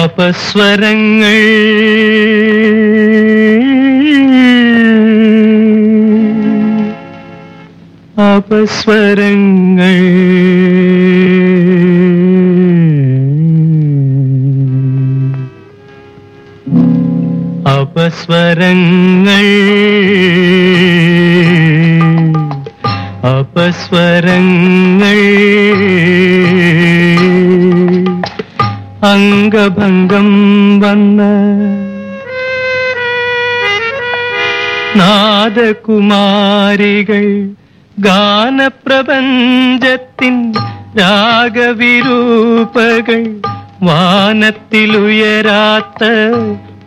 അപസ്വരങ്ങൾ അപസ്വരങ്ങൾ അപസ്വരങ്ങൾ അപസ്വരങ്ങൾ അംഗഭംഗം വന്ന് നാദകുമാരികൾ ഗാനപ്രപഞ്ചത്തിൻ രാഗവിരൂപകൾ വാനത്തിലുയരാത്ത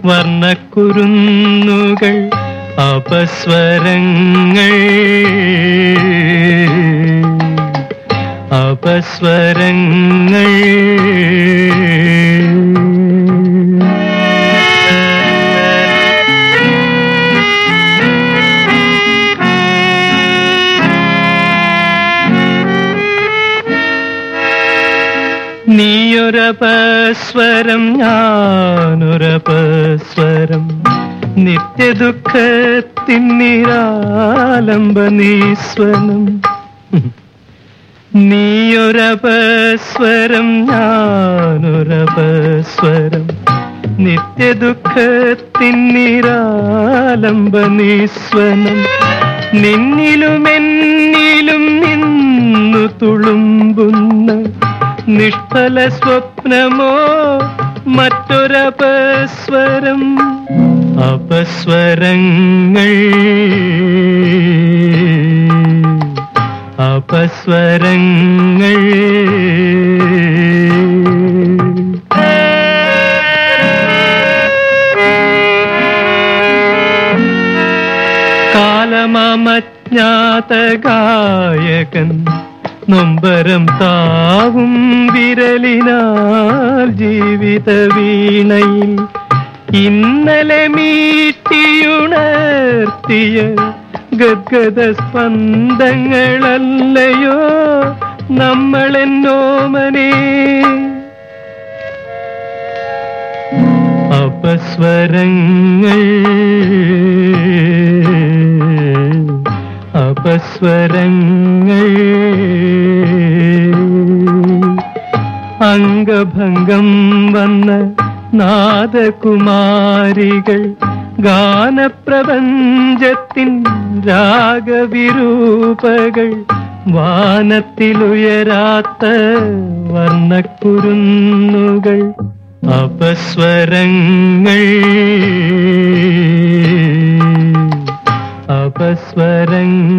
വർണക്കുരുന്നുകൾ അപസ്വരങ്ങൾ അപസ്വരങ്ങൾ നീയൊരപസ്വരം ഞാനൊരപസ്വരം. നിത്യദുഃഖത്തിൻ നിരാലംബനീശ്വരം നീയൊരപസ്വരം ഞാനൊരപസ്വരം. നിത്യദുഃഖത്തിൻ നിരാലംബ നിന്നിലുമെന്നിലും നിന്നു തുളുമ്പുന്ന നിഷ്ഫല സ്വപ്നമോ മറ്റൊരപസ്വരം? അപസ്വരങ്ങൾ. അപസ്വരങ്ങൾ. കാലമാമജ്ഞാതായകൻ നൊമ്പരം താവും വിരലിനാൽ ജീവിത വീണയിൽ. ഇന്നലെ മീട്ടിയുണർത്തിയ ഗദ്ഗത സ്പന്ദങ്ങളല്ലയോ നമ്മളെന്നോമനെ അപസ്വരങ്ങൾ അപസ്വരങ്ങൾ അംഗഭംഗം വന്ന നാദകുമാരികൾ ഗാനപ്രപഞ്ചത്തിൻ രാഗവിരൂപകൾ വാനത്തിലുയരാത്ത വർണക്കുരുന്നുകൾ അപസ്വരങ്ങൾ. അപസ്വരങ്ങൾ.